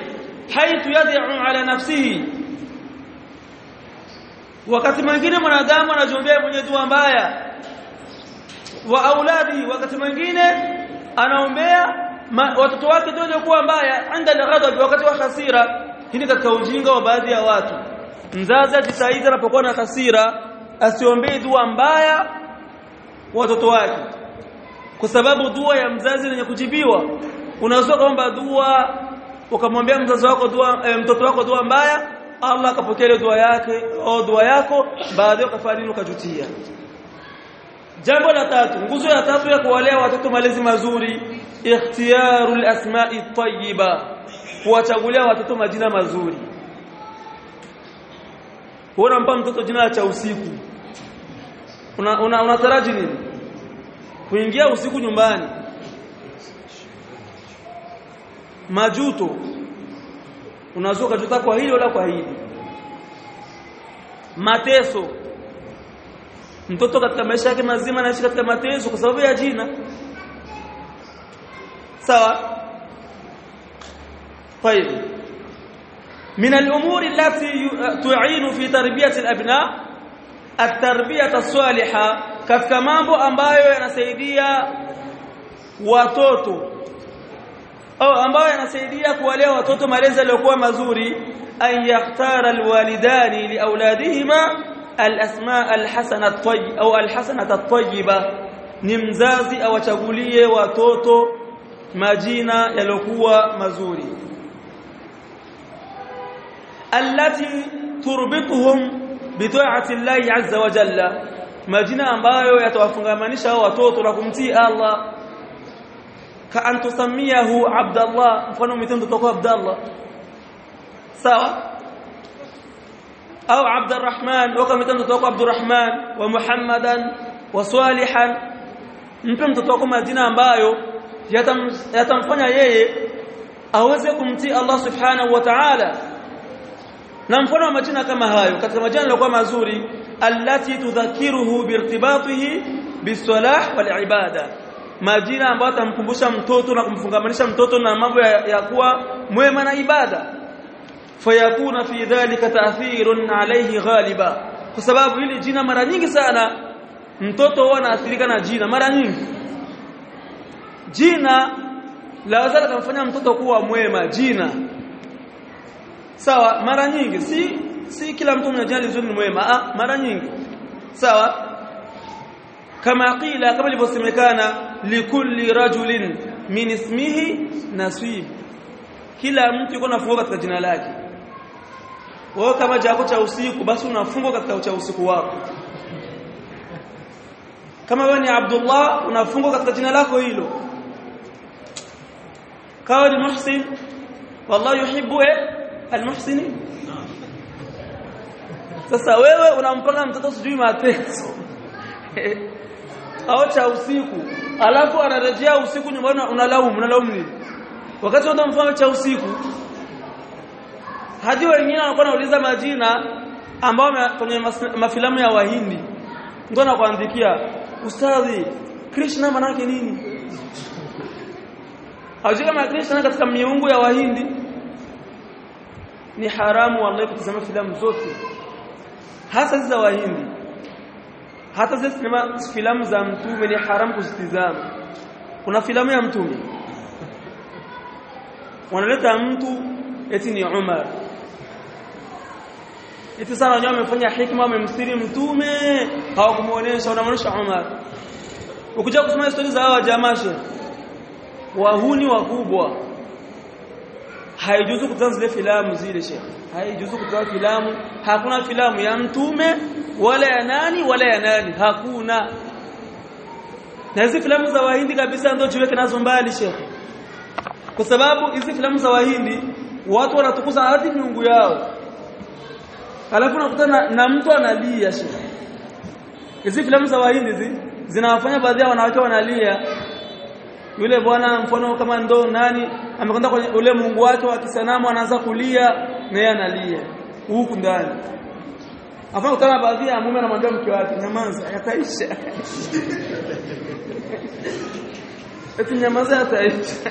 حيث يدع على نفسه. Wakati mwingine mwanadamu anajiombea mwenye dua mbaya. Wa auladi wakati mwingine anaombea watoto wake ndio kuwa mbaya. Anda ghadab wakati wa hasira. Hili katika ujinga wa baadhi ya watu. Mzazi ajitahidi anapokuwa na hasira asiombee dua mbaya watoto wake. Kwa sababu dua ya mzazi yenye kujibiwa. Unaweza kuomba dua ukamwambia mzazi wako dua e, mtoto wako dua mbaya Allah akapokea dua yake au dua yako baadaye ukafanya nini? Ukajutia. Jambo la tatu nguzo ya tatu ya kuwalea watoto malezi mazuri ikhtiyarul asma'i tayyiba kuwachagulia watoto majina mazuri. Unampa mtoto jina cha usiku. Una unataraji una nini? Kuingia usiku nyumbani. Majuto unaweza kujuta kwa hili wala kwa hili mateso mtoto katika maisha yake mazima anaishi katika mateso kwa sababu ya jina sawa طيب من الأمور التي تعين في تربية الأبناء التربية الصالحة katika mambo ambayo yanasaidia watoto au ambayo yanasaidia kuwalea watoto malezi yaliyokuwa mazuri an yakhtara alwalidani liauladihima alasma alhasana at-tayyib au alhasanata at-tayyiba ni mzazi awachagulie watoto majina yaliyokuwa mazuri التي تربطهم بطاعه الله عز وجل majina ambayo yatawafungamanisha watoto na kumtii Allah ka antusamiyahu Abdullah mfano mitendo toka Abdullah sawa au Abdurrahman waka mitendo toka Abdurrahman wa Muhammadan wa Salihan mpe mtoto wako majina ambayo yatamfanya yeye aweze kumtii Allah subhanahu wa ta'ala na mfano wa majina kama hayo katika majina yaliokuwa mazuri allati tudhakiruhu biirtibatihi bisalah wal ibada majina ambayo atamkumbusha mtoto na kumfungamanisha mtoto na mambo ya, ya kuwa mwema na ibada. Fayakuna fi dhalika ta'thirun alayhi ghaliba. Kwa sababu hili jina mara nyingi sana mtoto huwa anaathirika na jina mara nyingi. Jina laweza kumfanya mtoto kuwa mwema jina. Sawa mara nyingi. Si si kila mtu mwenye jina lizuri mwema ah mara nyingi. Sawa kama qila kama ilivyosemekana likulli rajulin min ismihi nasib kila mtu yuko nafungwa katika jina lake wewe kama jako cha usiku basi unafungwa katika cha usiku wako kama wewe ni Abdullah unafungwa katika jina lako hilo kawa ni Muhsin wallahi yuhibbu almuhsinin sasa wewe unampanga mtoto sijui mateso au cha usiku alafu anarejea usiku nyumbani unalaumu unalaumu nini? Wakati wote mfano cha usiku hadi wengine wanakuwa wanauliza majina ambao kwenye mafilamu ya wahindi. Ndio anakuandikia ustadhi Krishna manake nini? Hajui kama Krishna katika miungu ya wahindi ni haramu wallahi kutazama filamu zote hasa za wahindi hata zile filamu za mtume ni haramu kuzitizama. Kuna filamu ya mtume. Wanaleta mtu eti ni Umar. Eti sana wao wamefanya hikma wamemstiri mtume. Hawakumuonesha wanamuonesha Umar. Ukija kusema historia za hawa jamaa wahuni wakubwa haijuzu kutazama zile filamu zile shekhi haijuzu kutazama filamu. Hakuna filamu ya mtume wala ya nani wala ya nani. Hakuna. Na hizi filamu za wahindi kabisa ndio jiweke nazo mbali shekhi kwa sababu hizi filamu za wahindi watu wanatukuza hadi miungu yao. Alafu unakutana na mtu analia shekhi hizi filamu za wahindi zinawafanya baadhi ya wanawake wanalia yule bwana mfano kama ndo nani amekwenda kwenye ule Mungu wake wa kisanamu anaanza kulia na yeye analia huku ndani Afa utana baadhi ya mume anamwambia mke wake nyamaza yataisha. Eti nyamaza yataisha.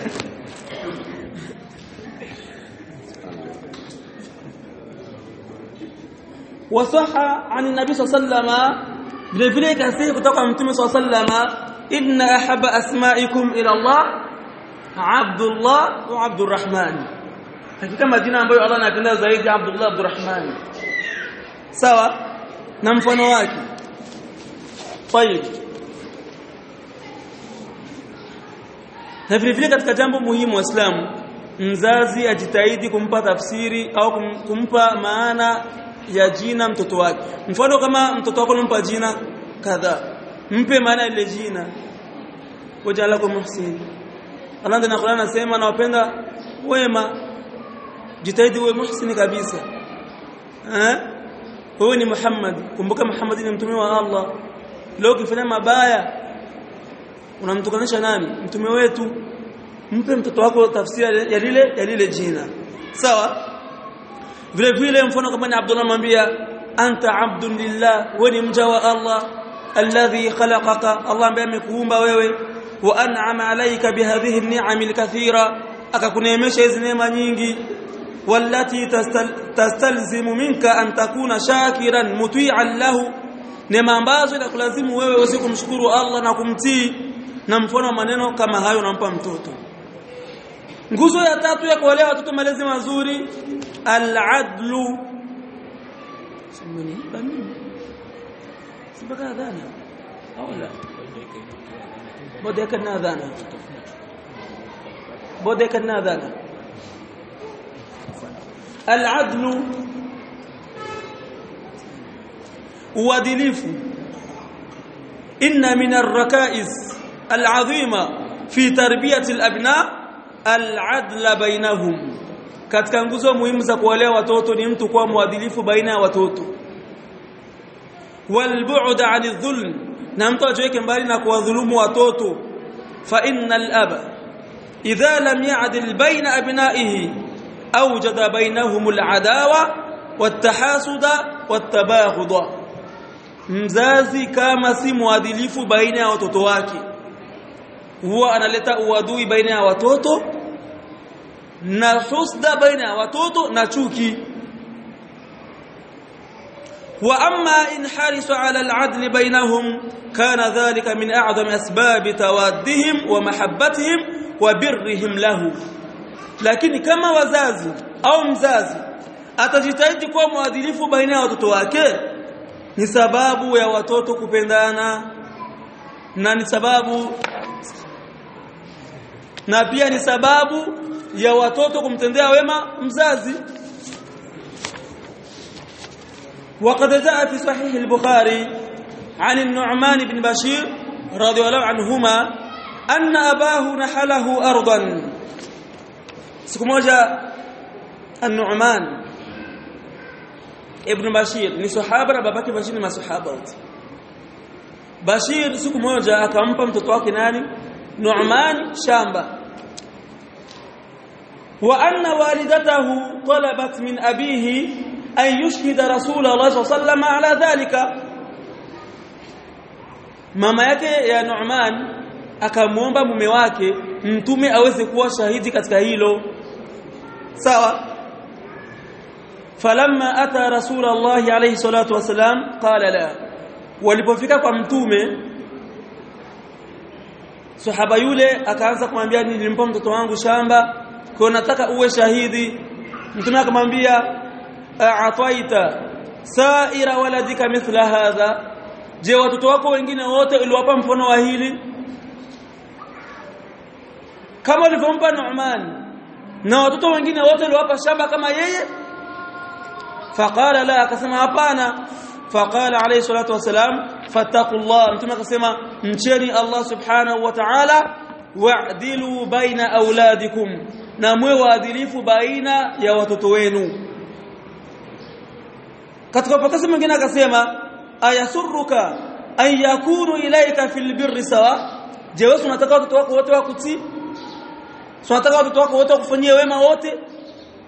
Wasaha ani nabii sallama vile vile kasi kutoka mtume sallama inna ahaba asma'ikum ila Allah Abdullah wa Abdurrahman. Hakika majina ambayo Allah anapenda zaidi Abdullah Abdurrahman. sawa na mfano wake طيب na vile vile katika jambo muhimu waislamu mzazi ajitahidi kumpa tafsiri au kum, kumpa maana ya jina mtoto wake mfano kama mtoto wako unampa jina kadhaa mpe maana ile jina. Wajalakum muhsin Allah ya Qur'an anasema nawapenda wema. Jitahidi uwe muhsin kabisa. Eh? Wewe ni Muhammad. Kumbuka Muhammad ni mtume wa Allah. Leo ukifanya mabaya unamtukanisha nani? Mtume wetu. Mpe mtoto wako tafsiri ya lile ya lile jina. Sawa? Vile vile mfano kama ni Abdullah mwambia anta abdun lillah. Wewe ni mja wa Allah alladhi khalaqaka Allah ambaye amekuumba wewe wa an'ama alayka bihadhihi an-ni'am akakuneemesha hizi neema nyingi wallati tastalzimu minka an takuna shakiran muti'an lahu neema ambazo inakulazimu wewe uweze kumshukuru Allah na kumtii na mfano maneno kama hayo unampa mtoto nguzo ya tatu ya kuwalea watoto malezi mazuri. al-adlu بقى اذانها أو لا. بودي كنا اذانها بودي العدل وأدليف. إن من الركائز العظيمة في تربية الأبناء العدل بينهم. katika nguzo muhimu za kuwalea watoto mtu kuwa mwadilifu baina ya watoto walbu'd 'ani dhulm na mtu ajiweke mbali na kuwadhulumu watoto fa innal aba idha lam ya'dil baina abna'ihi awjada bainahum al'adawa wattahasuda wattabaghudha mzazi kama si mwadilifu baina ya watoto wake huwa analeta uadui baina ya watoto na husda baina ya watoto na chuki harisu ala al-adl bainahum kana dhalika min a'zami asbab tawaddihim wa mahabbatihim wa birrihim lahu. Lakini kama wazazi au mzazi atajitahidi kuwa mwadilifu baina ya watoto wake ni sababu ya watoto kupendana na ni sababu na pia ni sababu ya watoto kumtendea wema mzazi وقد جاء في صحيح البخاري عن النعمان بن بشير رضي الله عنهما أن أباه نحله أرضا. سكموجا النعمان ابن بشير نسحابة باباك بشير ما سحابات بشير سكموجا أكامبم تتواكي ناني. نعمان شامبا وأن والدته طلبت من أبيه an yushhida Rasulullah sallallahu ala dhalika mama yake ya Nu'man akamwomba mume wake mtume aweze kuwa shahidi katika hilo. Sawa? Falamma ata rasul rasulullah alayhi salatu wasalam qala la. Walipofika kwa mtume sahaba yule akaanza kumwambia nilimpa mtoto wangu shamba kwa nataka uwe shahidi. Mtume akamwambia أعطيت سائر ولدك مثل هذا. جي وتتوكو وينجين ووتو إلو أبا مفنو أهيلي. كما لفنبا نعمان نوتو وينجين ووتو إلو أبا شابا كما يي. فقال لا كسما أبانا. فقال عليه الصلاة والسلام فاتقوا الله. انتما كسما انشاني الله سبحانه وتعالى. واعدلوا بين أولادكم. نموي وادلفوا بين يا وتتوينوا katika pakasi mwingine akasema ayasurruka an yakunu ilayka fil birri sawa? Je wewe unataka watoto wako wote wakutii unataka watoto wako wote wakufanyie wema wote?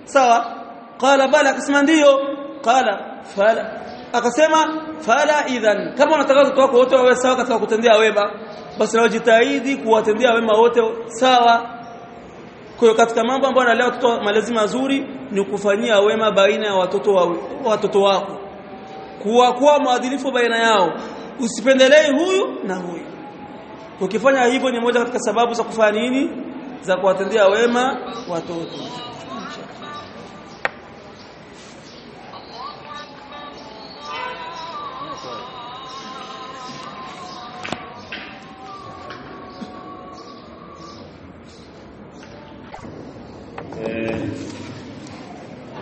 Sawa. Qala bala. Akasema ndio qala fala. Akasema fala idhan. Kama unataka watoto wako wote wawe sawa katika kutendea wema basi na jitahidi kuwatendea wema wote sawa kwa hiyo katika mambo ambayo analea watoto malezi mazuri ni kufanyia wema baina ya watoto wa, watoto wako. Kuwa kuwa mwadilifu baina yao. Usipendelee huyu na huyu. Ukifanya hivyo ni moja katika sababu za kufanya nini? Za kuwatendea wema watoto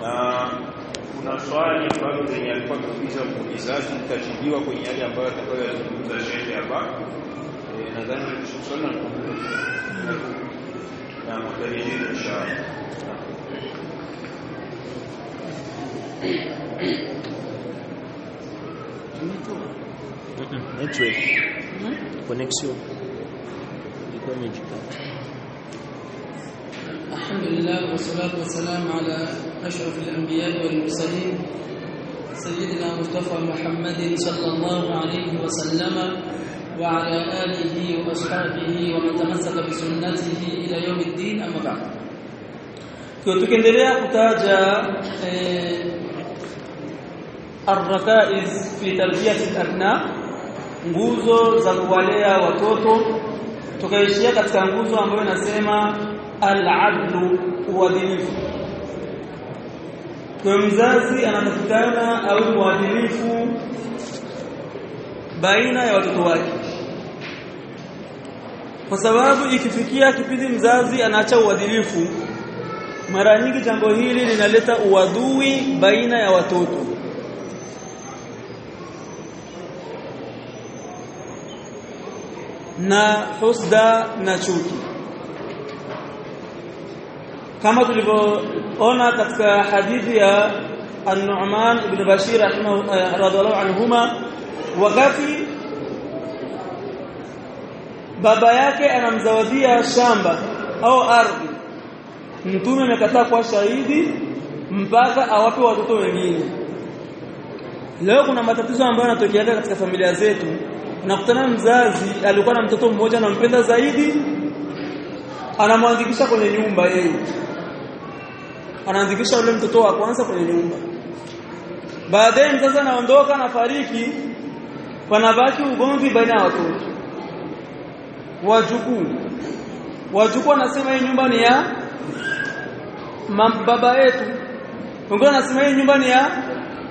na kuna swali ambalo lenye alikuwa ameuliza muulizaji litajibiwa kwenye yale ambayo atakayozungumza shehe hapa Eh, nadhani swali na na mtarejea inshallah network. Connection ilikuwa imejikata الحمد لله والصلاة والسلام على أشرف الأنبياء والمرسلين سيدنا مصطفى محمد صلى الله عليه وسلم وعلى آله وأصحابه ومن تمسك بسنته إلى يوم الدين أما بعد tukiendelea kutaja eh, arrakaiz fi tarbiyati al-abna nguzo za kuwalea watoto. Tukaishia katika nguzo ambayo inasema al-adlu uadilifu. Kwa mzazi anatakikana au mwadilifu baina ya watoto wake. Kwa sababu ikifikia kipindi mzazi anaacha uadilifu mara nyingi jambo hili linaleta uadui baina ya watoto. Na husda na chuki kama tulivyoona katika hadithi ya An-Nu'man ibn Bashir radhiallahu anhuma wakati baba yake anamzawadia shamba au ardhi mtume amekataa kuwa shahidi mpaka awape watoto wengine. Leo kuna matatizo ambayo yanatokea katika familia zetu. Unakutana mzazi alikuwa na mtoto mmoja anampenda zaidi anamwandikisha kwenye nyumba yeye anaandikisha yule mtoto wa kwanza kwenye nyumba. Baadaye mzazi anaondoka nafariki panabaki ugomvi baina ya watoto. Wajukuu. Wajukuu anasema hii nyumba ni ya baba yetu. Wengine anasema hii nyumba ni ya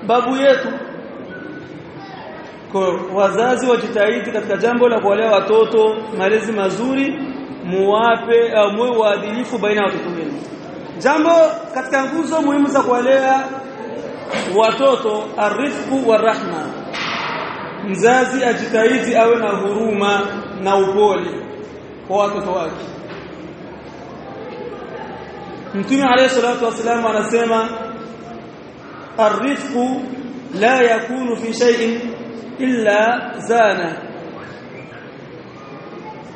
babu yetu. Kwa wazazi wajitahidi katika jambo la kuwalea watoto malezi mazuri muwape au muwe waadilifu baina ya watoto wenu jambo katika nguzo muhimu za kuwalea watoto arifku wa rahma mzazi ajitahidi awe na huruma na upole kwa watoto wake Mtume alayhi salatu wasallam anasema arifku la yakunu fi shay'in illa zana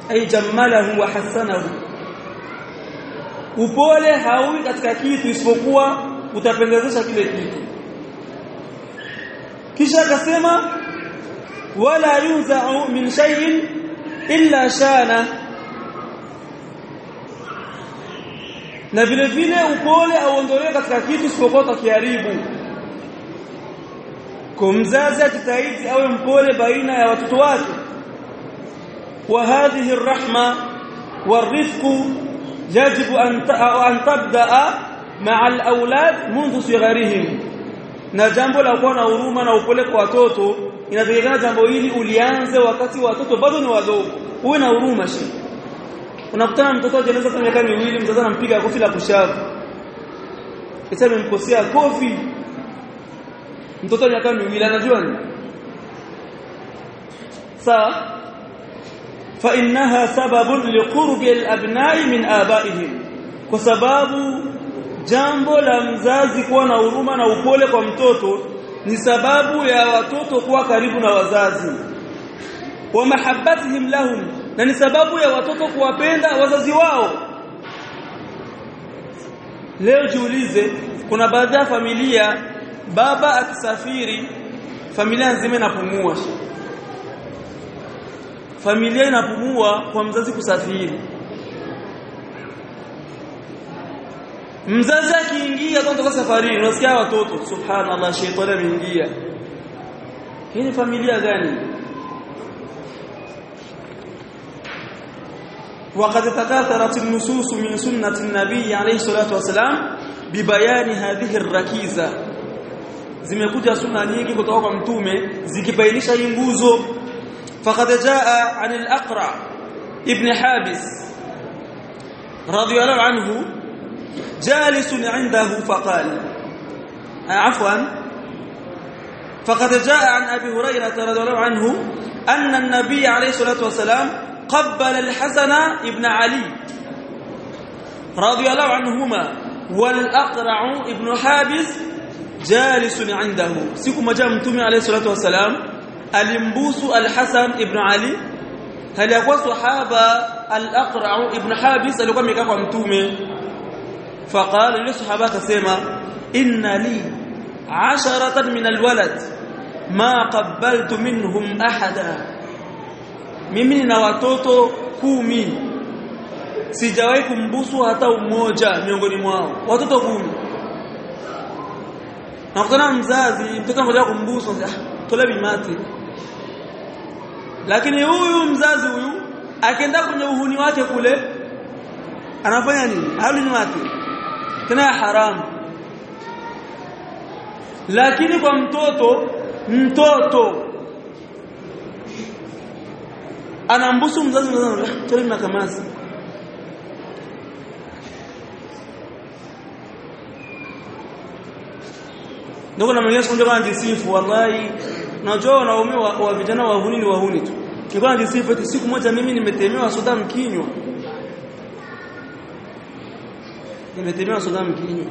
ay jammalahu wa hasanahu upole hauwi katika kitu isipokuwa utapendezesha kile kitu kisha akasema wala yunza'u min shay'in illa shana. Na vile vile upole auondolewe katika kitu isipokuwa utakiharibu kumzazi mzazi ajitahidi awe mpole baina ya watoto wake. Wa hadhihi arrahma warifqu an an tabdaa ma'a alawlad منذ صغرهم na jambo la kuwa na huruma na upole kwa watoto inategemea jambo hili ulianze wakati watoto bado ni wadogo uwe na huruma shi unakutana mtoto ajeleza kwa miaka miwili mzazi anampiga kofi la kushavu kisa amemkosea kofi mtoto miaka miwili anajua ni sawa sababun liqurbi al-abna'i min aba'ihim kwa sababu jambo la mzazi kuwa na huruma na upole kwa mtoto ni sababu ya watoto kuwa karibu na wazazi. Wa mahabbatihim lahum na ni sababu ya watoto kuwapenda wazazi wao. Leo jiulize kuna baadhi ya familia baba akisafiri familia nzima inapumua familia inapumua kwa mzazi kusafiri mzazi akiingia kutoka safarini unasikia watoto subhanallah shetani ameingia hii ni familia gani وقد تكاثرت النصوص من سنة النبي عليه الصلاة والسلام ببيان هذه الركيزة zimekuja sunna nyingi kutoka kwa mtume zikibainisha hii nguzo فقد جاء عن الأقرع ابن حابس رضي الله عنه جالس عنده فقال آه، عفوا. فقد جاء عن أبي هريرة رضي الله عنه أن النبي عليه الصلاة والسلام قبل الحسن ابن علي رضي الله عنهما والأقرع ابن حابس جالس عنده. سيكم جاء عليه الصلاة والسلام. Alimbusu al-Hasan ibn Ali hali yakuwa sahaba al-Aqra' ibn Habis alikuwa amekaa kwa mtume faqala yule sahaba akasema inna li 'asharatan min al-walad ma qabbaltu minhum ahada mimi nina watoto kumi sijawahi kumbusu hata mmoja miongoni mwao watoto kumi nakutana mzazi mtoto mmoja kumbusu tole bimati lakini huyu mzazi huyu akienda kwenye uhuni wake kule anafanya nini? Hali ni wake tena haramu lakini kwa mtoto mtoto anambusu mzazi mzazi na kamasi. Ndio na mwenyewe siku ndio jisifu wallahi najua wanaume wa, wa vijana wahuni ni wahuni tu. Nilikuwa najisifu siku moja mimi nimetemewa soda mkinywa. Nimetemewa soda mkinywa.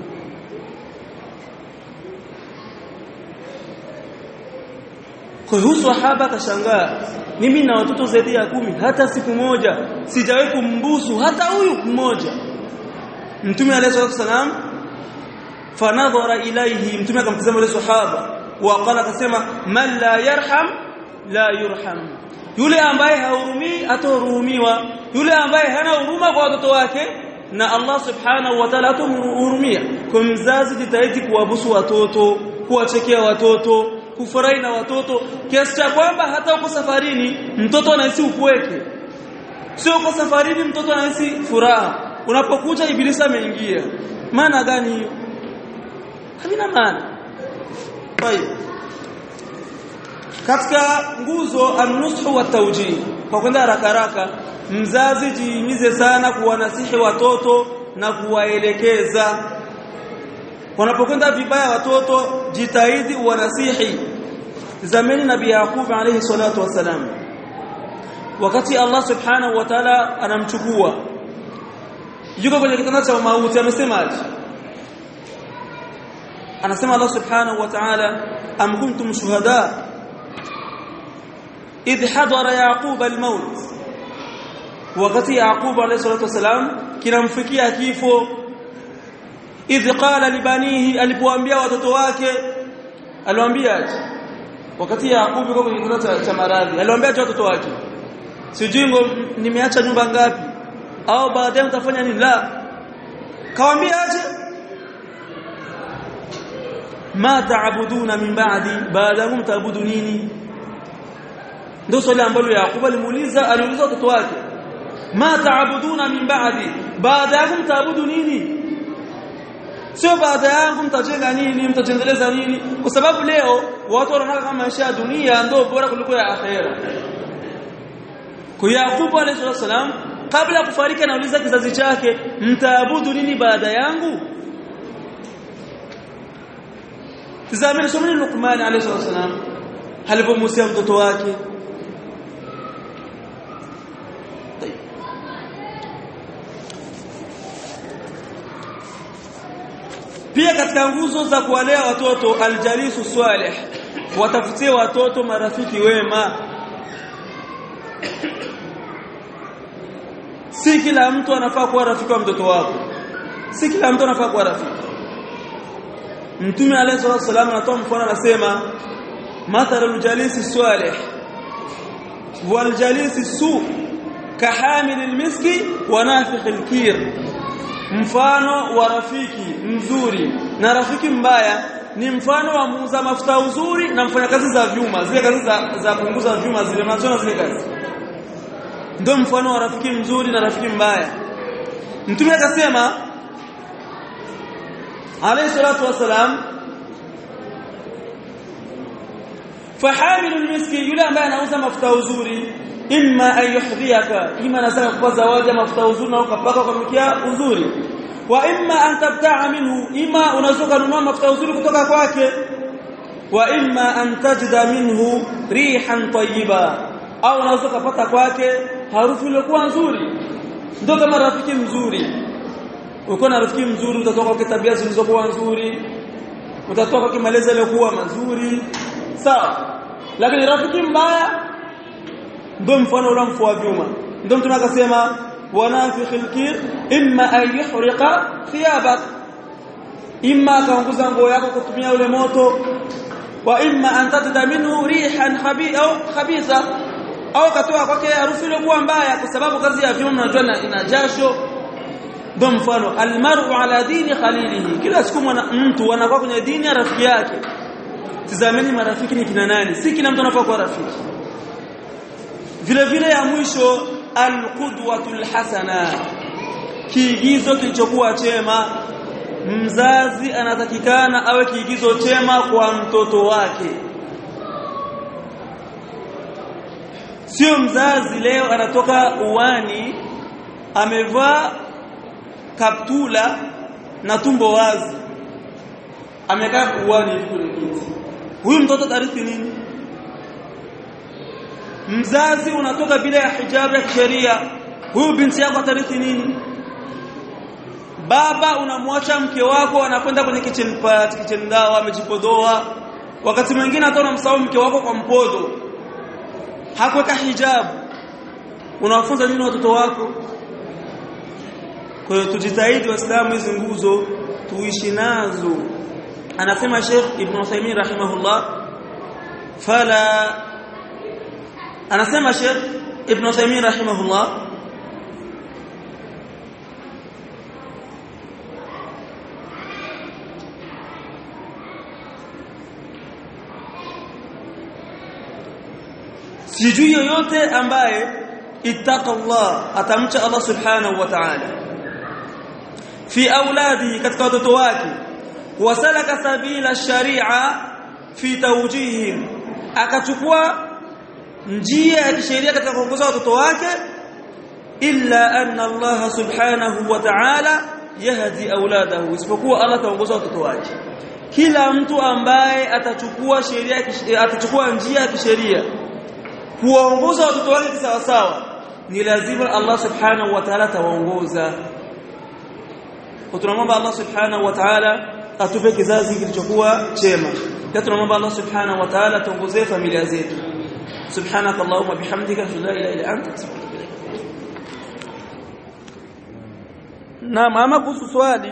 Kwa sahaba kashangaa mimi na watoto zaidi ya kumi hata siku moja sijawahi kumbusu hata huyu mmoja. Mtume alayhi wasallam fanadhara ilayhi mtume akamtazama yule sahaba waqala akasema man la yarham la yurham. Yule ambaye hahurumii atahurumiwa yule ambaye hana huruma kwa watoto wake na Allah subhanahu wa ta'ala atamhurumia kwa mzazi jitahidi kuwabusu watoto kuwachekea watoto kufurahi na watoto kiasi cha kwamba hata uko safarini mtoto anahisi upweke. Sio uko safarini mtoto anahisi furaha. Unapokuja ibilisi ameingia. Maana gani hiyo? Havina maana Tayeb. Katika nguzo an-nushu wa tawjih. Kwa kwenda haraka haraka, mzazi jiimize sana kuwanasihi watoto na kuwaelekeza. Wanapokwenda vibaya watoto, jitahidi uwanasihi. Zamani nabi yaqub alayhi salatu wasalam. Wakati Allah subhanahu wa ta'ala anamchukua yuko kwenye kitanda cha mauti amesema aje? Anasema Allah subhanahu wa ta'ala am kuntum shuhada idh hadara yaqub al-maut wakati yaqub alayhi salatu wasalam kinamfikia kifo idh qala libanihi alipoambia watoto wake aliwaambia wakati yaqub yuko kwenye kitanda cha maradhi aliwaambia watoto wake sijui nimeacha nyumba ngapi au baadaye mtafanya nini la kawaambia aje ma taabuduna min ba'di? Baadakum taabudu nini? Ndio swali ambalo Yakubu alimuuliza aliuliza watoto wake. Ma tabuduna min ba'di? Baadakum taabudu nini? Sio baada yangu mtajenga nini mtatendeleza nini? Kwa sababu leo watu wanataka kama maisha ya dunia ndio bora kuliko ya akhera. Kwa Yakubu alayhi salam kabla kufariki anauliza kizazi chake mtaabudu nini baada yangu Tazameni someni Luqman alayhi salam alipomusia mtoto wake? Pia katika nguzo za kuwalea watoto aljalisu salih watafutie watoto marafiki wema. Si kila mtu anafaa kuwa rafiki wa mtoto wako. Si kila mtu anafaa kuwa rafiki Mtume alayhi wasallam anatoa mfano anasema mathalul jalisi salih wal jalisi su kahamilil miski wa nafikhil kir mfano wa rafiki mzuri na rafiki mbaya ni mfano wa muuza mafuta uzuri na mfanyakazi za vyuma zile kazi za, za kuunguza vyuma zile mnachona zile kazi. Ndio mfano wa rafiki mzuri na rafiki mbaya. Mtume akasema عليه الصلاة والسلام. فحامل المسك يلا ما نوزا مفتوزوري إما أن يحذيك إما نساك كزواج مفتوزورنا وقبقى كمكيا uzuri وإما أن تبتاع منه إما unazuka nunua مفتوزوري uzuri kutoka وإما أن تجد منه ريحا طيبا أو unazuka pata kwake harufu iliyokuwa nzuri دوك kama rafiki mzuri uko na rafiki mzuri utatoka kwa tabia zilizokuwa nzuri utatoka kwa malezi yaliyokuwa mazuri. Sawa. Lakini rafiki mbaya ndio mfano ule mfua vyuma. Ndio mtu akasema wanafikhil kir imma an thiyabak imma akaunguza nguo yako kutumia ule moto. Wa imma an tajida minhu rihan khabitha. Au katoa kwake harufu kwa mbaya kwa sababu kazi ya vyuma unajua ina jasho ndio mfano almar'u ala dini khalilihi. Kila siku mtu anakuwa kwenye dini ya rafiki yake. Tizameni marafiki ni kina nani? Si kila mtu anafaa kuwa rafiki. Vile vile ya mwisho alqudwatul hasana. Kiigizo kilichokuwa chema. Mzazi anatakikana awe kiigizo chema kwa mtoto wake. Sio mzazi leo anatoka uwani amevaa kaptula na tumbo wazi. Amekaa uwani kwenye kiti. Huyu mtoto tarithi nini? Mzazi unatoka bila ya hijabu ya kisheria. Huyu binti yako atarithi nini? Baba unamwacha mke wako anakwenda kwenye kitchen party kitchen dawa amejipodoa. Wakati mwingine hata unamsahau mke wako kwa mpodo. Hakuweka hijabu. Unawafunza nini watoto wako kwa hiyo tujitahidi waislamu hizi nguzo tuishi nazo anasema Sheikh Ibn Uthaymeen rahimahullah fala anasema Sheikh Ibn Uthaymeen rahimahullah sijui yoyote ambaye ittaqallah atamcha Allah subhanahu wa ta'ala fi auladi katika watoto wake wasalaka sabila sharia fi tawjihim akachukua njia ya kisheria katika kuongoza watoto wake illa anna Allah subhanahu wa ta'ala yahdi auladahu isipokuwa Allah ataongoza watoto wake kila mtu ambaye atachukua sheria atachukua njia ya kisheria kuwaongoza watoto wake sawa sawa ni lazima Allah subhanahu wa ta'ala tawaongoza وتنمومب الله سبحانه وتعالى اتوفي كذازي كلشكوا جيما تنمومب الله سبحانه وتعالى تنغوزي فاميليا زيتو سبحانك اللهم وبحمدك لا اله الا انت نعم اما قصص سؤالي